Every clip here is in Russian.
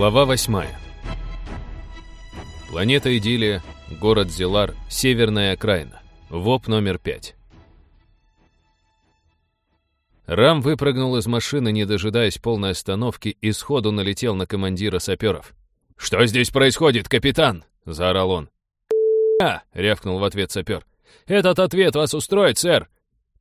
Глава 8. Планета Идиллия, город Зелар, северная окраина. ВОП номер 5. Рам выпрыгнул из машины, не дожидаясь полной остановки, и сходу налетел на командира саперов. «Что здесь происходит, капитан?» — заорал он. «А!» — рявкнул в ответ сапер. «Этот ответ вас устроит, сэр!»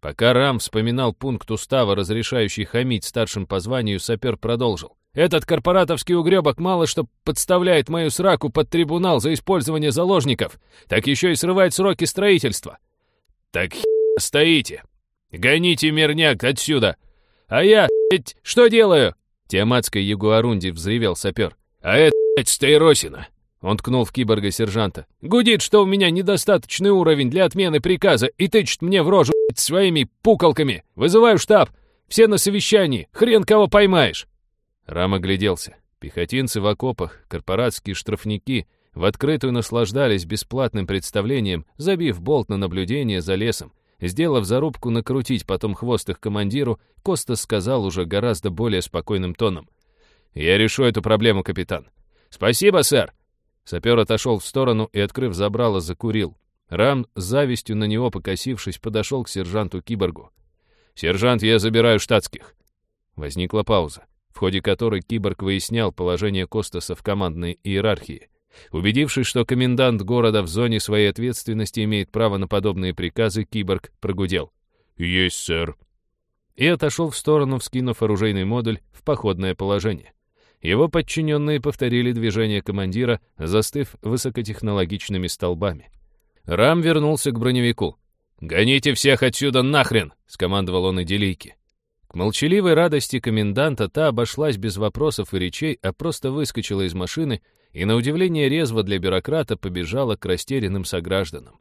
Пока Рам вспоминал пункт устава, разрешающий хамить старшим по званию, сапер продолжил. Этот корпоратовский угребок мало что подставляет мою сраку под трибунал за использование заложников, так еще и срывает сроки строительства. Так стоите. Гоните мирняк отсюда. А я, блядь, что делаю? Тиаматской ягуарунди взревел сапер. А это, блядь, Стейросина. Он ткнул в киборга сержанта. «Гудит, что у меня недостаточный уровень для отмены приказа и тычет мне в рожу своими пукалками. Вызываю штаб. Все на совещании. Хрен кого поймаешь». Рам огляделся. Пехотинцы в окопах, корпоратские штрафники в открытую наслаждались бесплатным представлением, забив болт на наблюдение за лесом. Сделав зарубку накрутить потом хвост их командиру, Костас сказал уже гораздо более спокойным тоном. «Я решу эту проблему, капитан». «Спасибо, сэр!» Сапер отошел в сторону и, открыв забрало, закурил. Рам, завистью на него покосившись, подошел к сержанту-киборгу. «Сержант, я забираю штатских». Возникла пауза в ходе которой киборг выяснял положение Костаса в командной иерархии. Убедившись, что комендант города в зоне своей ответственности имеет право на подобные приказы, киборг прогудел. «Есть, сэр». И отошел в сторону, вскинув оружейный модуль в походное положение. Его подчиненные повторили движение командира, застыв высокотехнологичными столбами. Рам вернулся к броневику. «Гоните всех отсюда нахрен!» — скомандовал он Иделийке. К молчаливой радости коменданта та обошлась без вопросов и речей, а просто выскочила из машины и, на удивление резво для бюрократа, побежала к растерянным согражданам.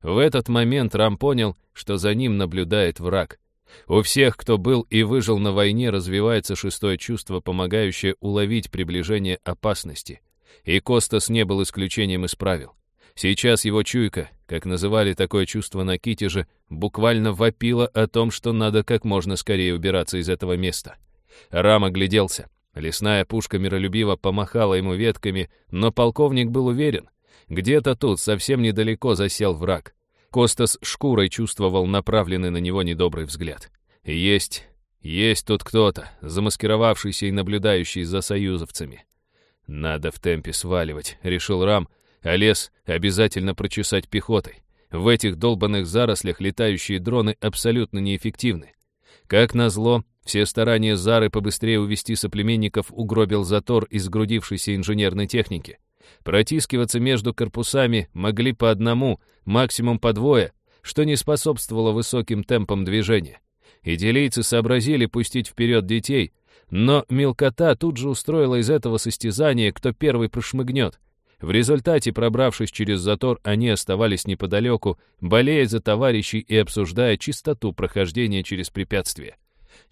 В этот момент Рам понял, что за ним наблюдает враг. У всех, кто был и выжил на войне, развивается шестое чувство, помогающее уловить приближение опасности. И Костас не был исключением из правил. Сейчас его чуйка, как называли такое чувство на Китеже, буквально вопила о том, что надо как можно скорее убираться из этого места. Рам огляделся. Лесная пушка миролюбиво помахала ему ветками, но полковник был уверен. Где-то тут, совсем недалеко, засел враг. Костас шкурой чувствовал направленный на него недобрый взгляд. Есть, есть тут кто-то, замаскировавшийся и наблюдающий за союзовцами. «Надо в темпе сваливать», — решил Рам, — а лес обязательно прочесать пехотой. В этих долбанных зарослях летающие дроны абсолютно неэффективны. Как назло, все старания Зары побыстрее увести соплеменников угробил затор из грудившейся инженерной техники. Протискиваться между корпусами могли по одному, максимум по двое, что не способствовало высоким темпам движения. Иделийцы сообразили пустить вперед детей, но мелкота тут же устроила из этого состязания, кто первый прошмыгнет — в результате, пробравшись через затор, они оставались неподалеку, болея за товарищей и обсуждая чистоту прохождения через препятствия.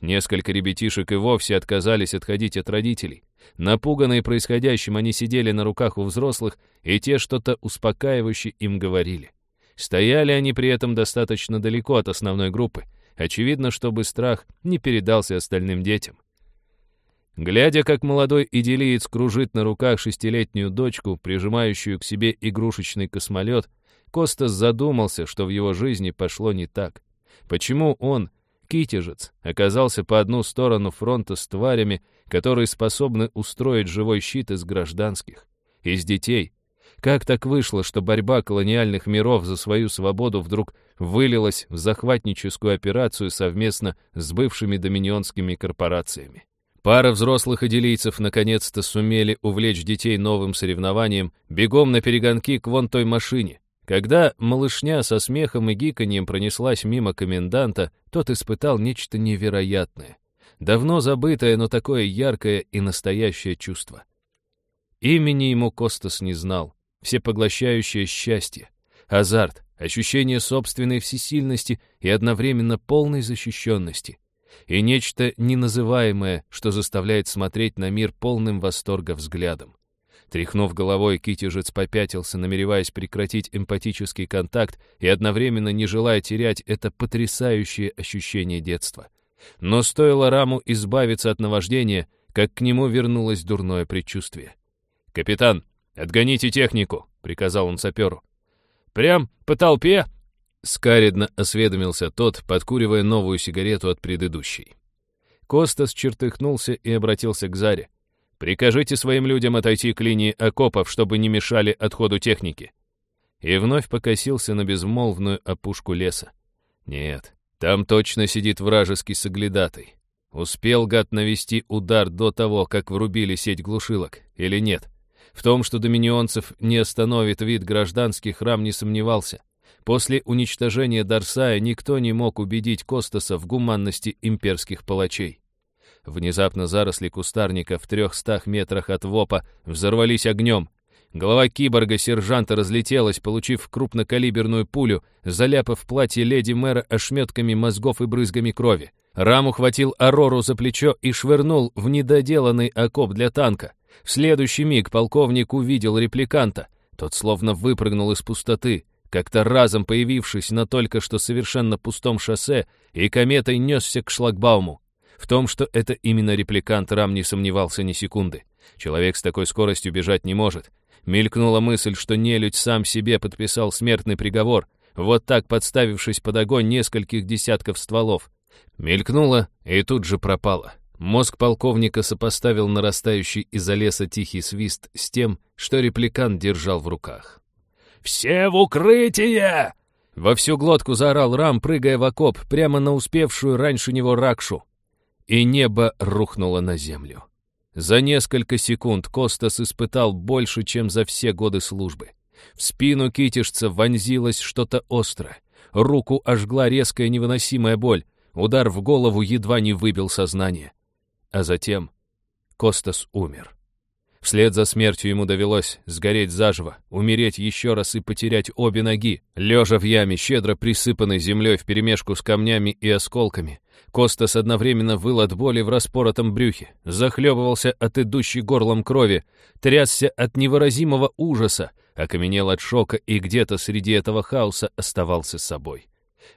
Несколько ребятишек и вовсе отказались отходить от родителей. Напуганные происходящим, они сидели на руках у взрослых, и те что-то успокаивающе им говорили. Стояли они при этом достаточно далеко от основной группы, очевидно, чтобы страх не передался остальным детям. Глядя, как молодой идиллиец кружит на руках шестилетнюю дочку, прижимающую к себе игрушечный космолет, Костас задумался, что в его жизни пошло не так. Почему он, китежец, оказался по одну сторону фронта с тварями, которые способны устроить живой щит из гражданских, из детей? Как так вышло, что борьба колониальных миров за свою свободу вдруг вылилась в захватническую операцию совместно с бывшими доминионскими корпорациями? Пара взрослых идилийцев наконец-то сумели увлечь детей новым соревнованием, бегом на перегонки к вон той машине. Когда малышня со смехом и гиканьем пронеслась мимо коменданта, тот испытал нечто невероятное. Давно забытое, но такое яркое и настоящее чувство. Имени ему Костас не знал. Всепоглощающее счастье, азарт, ощущение собственной всесильности и одновременно полной защищенности — и нечто неназываемое, что заставляет смотреть на мир полным восторга взглядом. Тряхнув головой, Китежец попятился, намереваясь прекратить эмпатический контакт и одновременно не желая терять это потрясающее ощущение детства. Но стоило Раму избавиться от наваждения, как к нему вернулось дурное предчувствие. «Капитан, отгоните технику!» — приказал он саперу. «Прям по толпе?» — скаридно осведомился тот, подкуривая новую сигарету от предыдущей. Костас чертыхнулся и обратился к Заре. «Прикажите своим людям отойти к линии окопов, чтобы не мешали отходу техники». И вновь покосился на безмолвную опушку леса. «Нет, там точно сидит вражеский соглядатый. Успел гад навести удар до того, как врубили сеть глушилок, или нет? В том, что доминионцев не остановит вид гражданских, храм не сомневался. После уничтожения Дарсая никто не мог убедить Костаса в гуманности имперских палачей. Внезапно заросли кустарника в трехстах метрах от ВОПа взорвались огнем. Голова киборга-сержанта разлетелась, получив крупнокалиберную пулю, заляпав платье леди мэра ошметками мозгов и брызгами крови. Рам ухватил Арору за плечо и швырнул в недоделанный окоп для танка. В следующий миг полковник увидел репликанта. Тот словно выпрыгнул из пустоты, как-то разом появившись на только что совершенно пустом шоссе, и кометой несся к шлагбауму. В том, что это именно репликант, Рам не сомневался ни секунды. Человек с такой скоростью бежать не может. Мелькнула мысль, что нелюдь сам себе подписал смертный приговор, вот так подставившись под огонь нескольких десятков стволов. Мелькнула и тут же пропала. Мозг полковника сопоставил нарастающий из-за леса тихий свист с тем, что репликант держал в руках. «Все в укрытие!» Во всю глотку заорал Рам, прыгая в окоп, прямо на успевшую раньше него Ракшу. И небо рухнуло на землю. За несколько секунд Костас испытал больше, чем за все годы службы. В спину китишца вонзилось что-то острое. Руку ожгла резкая невыносимая боль. Удар в голову едва не выбил сознание. А затем Костас умер. Вслед за смертью ему довелось сгореть заживо, умереть еще раз и потерять обе ноги, лежа в яме, щедро присыпанной землей вперемешку с камнями и осколками. Костас одновременно выл от боли в распоротом брюхе, захлебывался от идущей горлом крови, трясся от невыразимого ужаса, окаменел от шока и где-то среди этого хаоса оставался собой.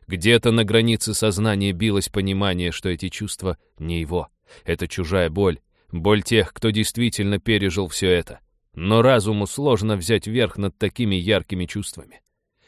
Где-то на границе сознания билось понимание, что эти чувства не его. Это чужая боль, Боль тех, кто действительно пережил все это. Но разуму сложно взять верх над такими яркими чувствами.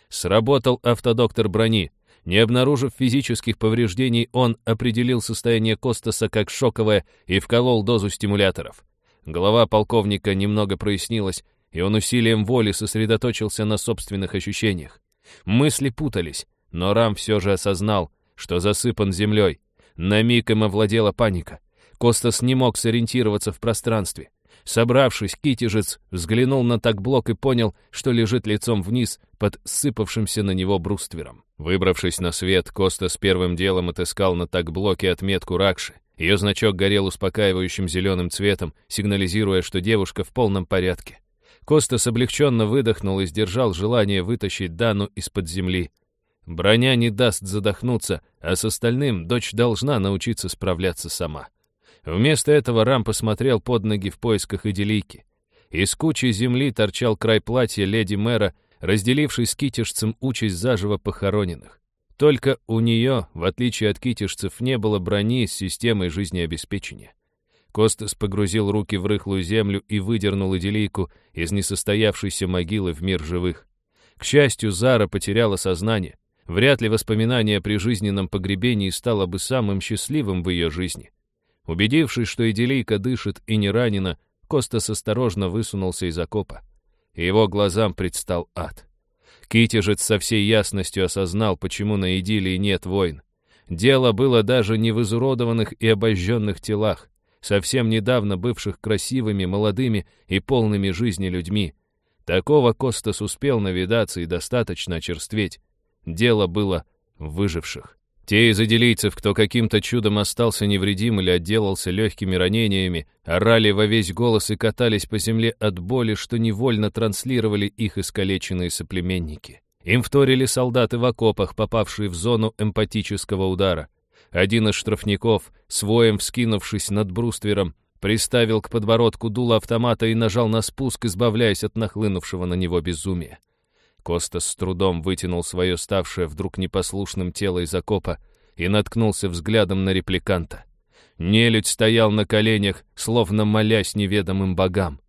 Сработал автодоктор брони. Не обнаружив физических повреждений, он определил состояние Костаса как шоковое и вколол дозу стимуляторов. Голова полковника немного прояснилась, и он усилием воли сосредоточился на собственных ощущениях. Мысли путались, но Рам все же осознал, что засыпан землей. На миг им овладела паника. Костас не мог сориентироваться в пространстве. Собравшись, китежец взглянул на такблок и понял, что лежит лицом вниз под сыпавшимся на него бруствером. Выбравшись на свет, Костас первым делом отыскал на такблоке отметку Ракши. Ее значок горел успокаивающим зеленым цветом, сигнализируя, что девушка в полном порядке. Костас облегченно выдохнул и сдержал желание вытащить Дану из-под земли. Броня не даст задохнуться, а с остальным дочь должна научиться справляться сама. Вместо этого Рам посмотрел под ноги в поисках идиллийки. Из кучи земли торчал край платья леди мэра, разделивший с китежцем участь заживо похороненных. Только у нее, в отличие от китежцев, не было брони с системой жизнеобеспечения. Костас погрузил руки в рыхлую землю и выдернул идиллийку из несостоявшейся могилы в мир живых. К счастью, Зара потеряла сознание. Вряд ли воспоминание о прижизненном погребении стало бы самым счастливым в ее жизни. Убедившись, что Иделийка дышит и не ранена, Костас осторожно высунулся из окопа. Его глазам предстал ад. Китежец со всей ясностью осознал, почему на Идилии нет войн. Дело было даже не в изуродованных и обожженных телах, совсем недавно бывших красивыми, молодыми и полными жизни людьми. Такого Костас успел навидаться и достаточно очерстветь. Дело было в выживших. Те из иделийцев, кто каким-то чудом остался невредим или отделался легкими ранениями, орали во весь голос и катались по земле от боли, что невольно транслировали их искалеченные соплеменники. Им вторили солдаты в окопах, попавшие в зону эмпатического удара. Один из штрафников, своем вскинувшись над бруствером, приставил к подбородку дуло автомата и нажал на спуск, избавляясь от нахлынувшего на него безумия. Костас с трудом вытянул свое ставшее вдруг непослушным тело из окопа и наткнулся взглядом на репликанта. Нелюдь стоял на коленях, словно молясь неведомым богам.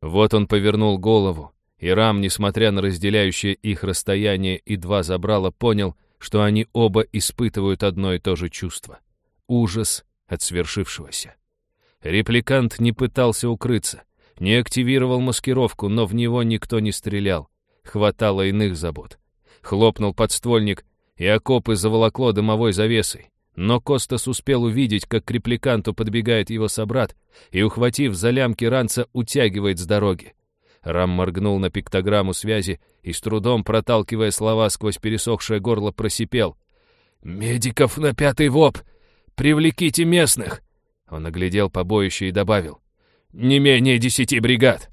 Вот он повернул голову, и Рам, несмотря на разделяющее их расстояние и два забрала, понял, что они оба испытывают одно и то же чувство — ужас от свершившегося. Репликант не пытался укрыться, не активировал маскировку, но в него никто не стрелял. Хватало иных забот. Хлопнул подствольник, и окопы заволокло дымовой завесой. Но Костас успел увидеть, как к репликанту подбегает его собрат и, ухватив за лямки ранца, утягивает с дороги. Рам моргнул на пиктограмму связи и, с трудом проталкивая слова сквозь пересохшее горло, просипел. «Медиков на пятый ВОП! Привлеките местных!» Он оглядел побоище и добавил. «Не менее десяти бригад!»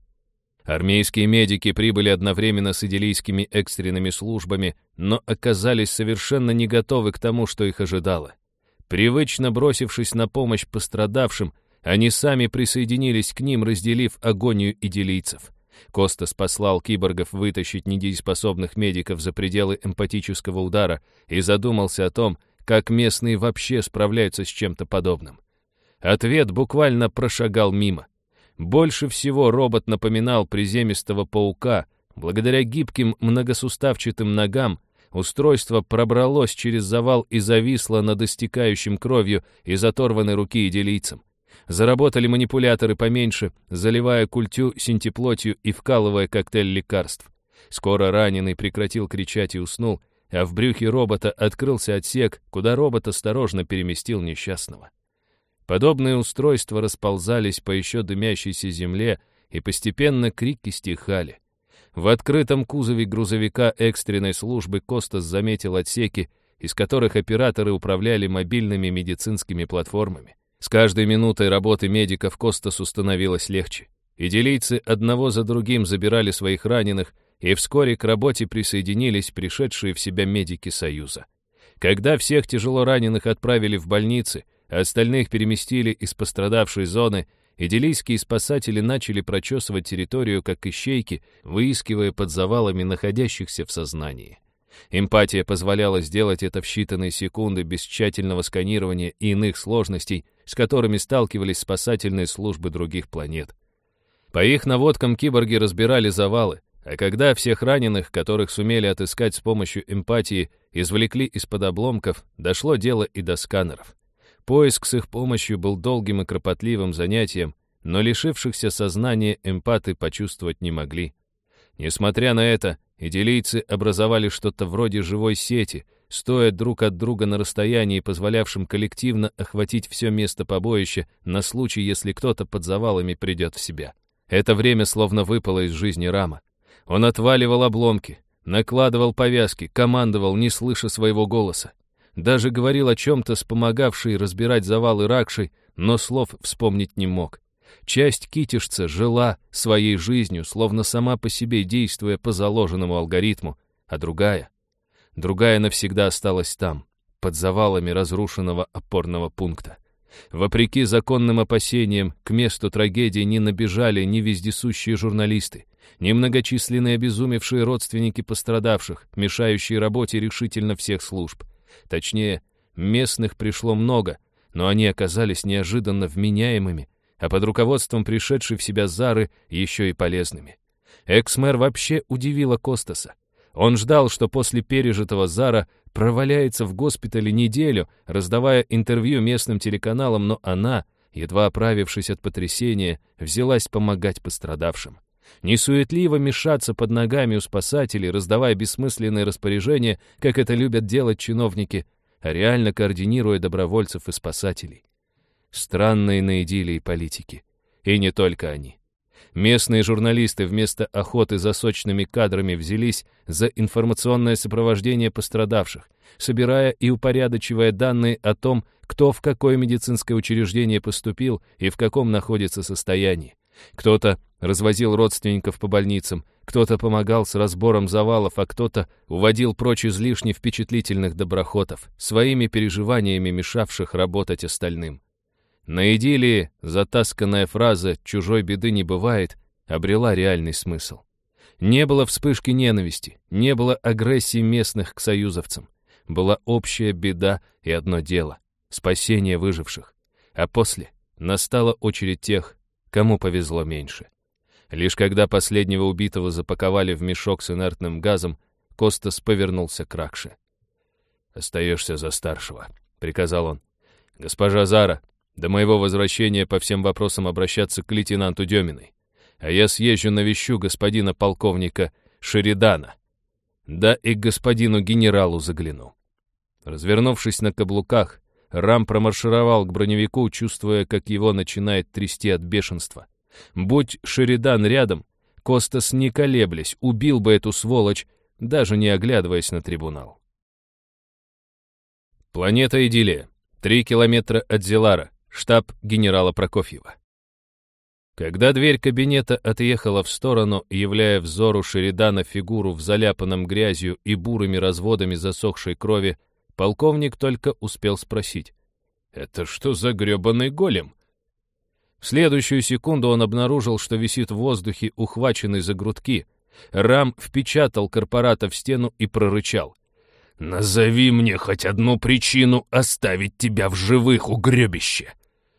Армейские медики прибыли одновременно с идиллийскими экстренными службами, но оказались совершенно не готовы к тому, что их ожидало. Привычно бросившись на помощь пострадавшим, они сами присоединились к ним, разделив агонию идиллийцев. Костас послал киборгов вытащить недееспособных медиков за пределы эмпатического удара и задумался о том, как местные вообще справляются с чем-то подобным. Ответ буквально прошагал мимо. Больше всего робот напоминал приземистого паука. Благодаря гибким многосуставчатым ногам устройство пробралось через завал и зависло над истекающим кровью из оторванной руки идилийцем. Заработали манипуляторы поменьше, заливая культю синтеплотью и вкалывая коктейль лекарств. Скоро раненый прекратил кричать и уснул, а в брюхе робота открылся отсек, куда робот осторожно переместил несчастного. Подобные устройства расползались по еще дымящейся земле, и постепенно крики стихали. В открытом кузове грузовика экстренной службы Костас заметил отсеки, из которых операторы управляли мобильными медицинскими платформами. С каждой минутой работы медиков Костасу становилось легче. Идилийцы одного за другим забирали своих раненых, и вскоре к работе присоединились пришедшие в себя медики Союза. Когда всех тяжело раненых отправили в больницы, Остальных переместили из пострадавшей зоны, и делийские спасатели начали прочесывать территорию как ищейки, выискивая под завалами находящихся в сознании. Эмпатия позволяла сделать это в считанные секунды без тщательного сканирования и иных сложностей, с которыми сталкивались спасательные службы других планет. По их наводкам киборги разбирали завалы, а когда всех раненых, которых сумели отыскать с помощью эмпатии, извлекли из-под обломков, дошло дело и до сканеров. Поиск с их помощью был долгим и кропотливым занятием, но лишившихся сознания эмпаты почувствовать не могли. Несмотря на это, идиллийцы образовали что-то вроде живой сети, стоя друг от друга на расстоянии, позволявшем коллективно охватить все место побоища на случай, если кто-то под завалами придет в себя. Это время словно выпало из жизни Рама. Он отваливал обломки, накладывал повязки, командовал, не слыша своего голоса. Даже говорил о чем-то с помогавшей разбирать завалы Ракшей, но слов вспомнить не мог. Часть китишца жила своей жизнью, словно сама по себе действуя по заложенному алгоритму, а другая... Другая навсегда осталась там, под завалами разрушенного опорного пункта. Вопреки законным опасениям, к месту трагедии не набежали ни вездесущие журналисты, ни многочисленные обезумевшие родственники пострадавших, мешающие работе решительно всех служб. Точнее, местных пришло много, но они оказались неожиданно вменяемыми, а под руководством пришедшей в себя Зары еще и полезными. Экс-мэр вообще удивила Костаса. Он ждал, что после пережитого Зара проваляется в госпитале неделю, раздавая интервью местным телеканалам, но она, едва оправившись от потрясения, взялась помогать пострадавшим. Несуетливо мешаться под ногами у спасателей, раздавая бессмысленные распоряжения, как это любят делать чиновники, а реально координируя добровольцев и спасателей. Странные на идиллии политики. И не только они. Местные журналисты вместо охоты за сочными кадрами взялись за информационное сопровождение пострадавших, собирая и упорядочивая данные о том, кто в какое медицинское учреждение поступил и в каком находится состоянии. Кто-то развозил родственников по больницам, кто-то помогал с разбором завалов, а кто-то уводил прочь излишне впечатлительных доброхотов, своими переживаниями мешавших работать остальным. На идиллии затасканная фраза «чужой беды не бывает» обрела реальный смысл. Не было вспышки ненависти, не было агрессии местных к союзовцам. Была общая беда и одно дело — спасение выживших. А после настала очередь тех, кому повезло меньше. Лишь когда последнего убитого запаковали в мешок с инертным газом, Костас повернулся к Ракше. «Остаешься за старшего», — приказал он. «Госпожа Зара, до моего возвращения по всем вопросам обращаться к лейтенанту Деминой. А я съезжу навещу господина полковника Шеридана. Да и к господину генералу загляну». Развернувшись на каблуках, Рам промаршировал к броневику, чувствуя, как его начинает трясти от бешенства. Будь Шеридан рядом, Костас, не колеблясь, убил бы эту сволочь, даже не оглядываясь на трибунал. Планета Идиллия. Три километра от Зелара. Штаб генерала Прокофьева. Когда дверь кабинета отъехала в сторону, являя взору Шеридана фигуру в заляпанном грязью и бурыми разводами засохшей крови, полковник только успел спросить. «Это что за грёбаный голем?» В следующую секунду он обнаружил, что висит в воздухе, ухваченный за грудки. Рам впечатал корпората в стену и прорычал. «Назови мне хоть одну причину оставить тебя в живых, угребище!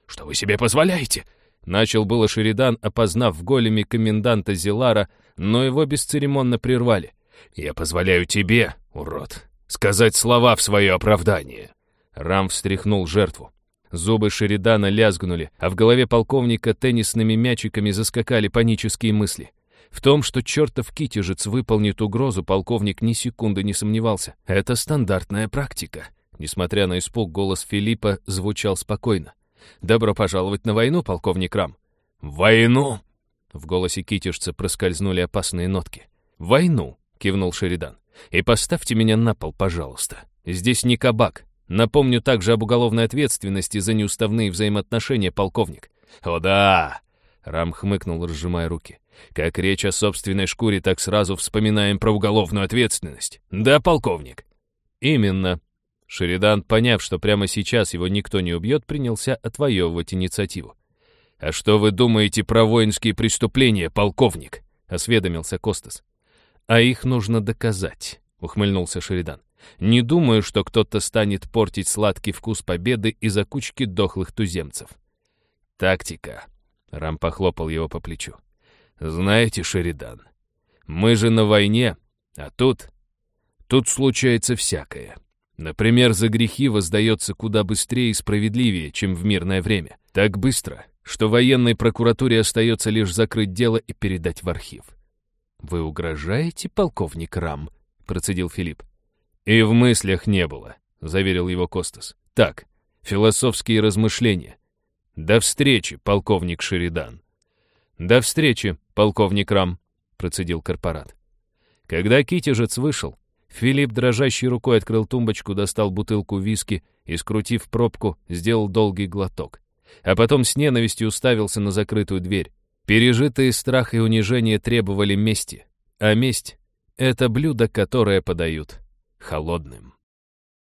Что вы себе позволяете?» Начал было Шеридан, опознав в големе коменданта Зелара, но его бесцеремонно прервали. «Я позволяю тебе, урод, сказать слова в свое оправдание!» Рам встряхнул жертву. Зубы Шеридана лязгнули, а в голове полковника теннисными мячиками заскакали панические мысли. В том, что чертов китежец выполнит угрозу, полковник ни секунды не сомневался. Это стандартная практика. Несмотря на испуг, голос Филиппа звучал спокойно. «Добро пожаловать на войну, полковник Рам». «Войну?» В голосе китежца проскользнули опасные нотки. «Войну», — кивнул Шеридан. «И поставьте меня на пол, пожалуйста. Здесь не кабак. Напомню также об уголовной ответственности за неуставные взаимоотношения, полковник. «О да!» — Рам хмыкнул, разжимая руки. «Как речь о собственной шкуре, так сразу вспоминаем про уголовную ответственность. Да, полковник?» «Именно». Шеридан, поняв, что прямо сейчас его никто не убьет, принялся отвоевывать инициативу. «А что вы думаете про воинские преступления, полковник?» — осведомился Костас. «А их нужно доказать», — ухмыльнулся Шеридан. Не думаю, что кто-то станет портить сладкий вкус победы из-за кучки дохлых туземцев. Тактика. Рам похлопал его по плечу. Знаете, Шеридан, мы же на войне, а тут... Тут случается всякое. Например, за грехи воздается куда быстрее и справедливее, чем в мирное время. Так быстро, что военной прокуратуре остается лишь закрыть дело и передать в архив. «Вы угрожаете, полковник Рам?» — процедил Филипп. «И в мыслях не было», — заверил его Костас. «Так, философские размышления. До встречи, полковник Шеридан». «До встречи, полковник Рам», — процедил корпорат. Когда китежец вышел, Филипп дрожащей рукой открыл тумбочку, достал бутылку виски и, скрутив пробку, сделал долгий глоток. А потом с ненавистью уставился на закрытую дверь. Пережитые страх и унижение требовали мести. А месть — это блюдо, которое подают холодным.